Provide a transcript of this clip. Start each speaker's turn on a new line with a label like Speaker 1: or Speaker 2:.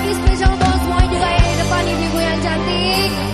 Speaker 1: lagi spesial buat semua juga yang di depan ibu-ibu yang cantik.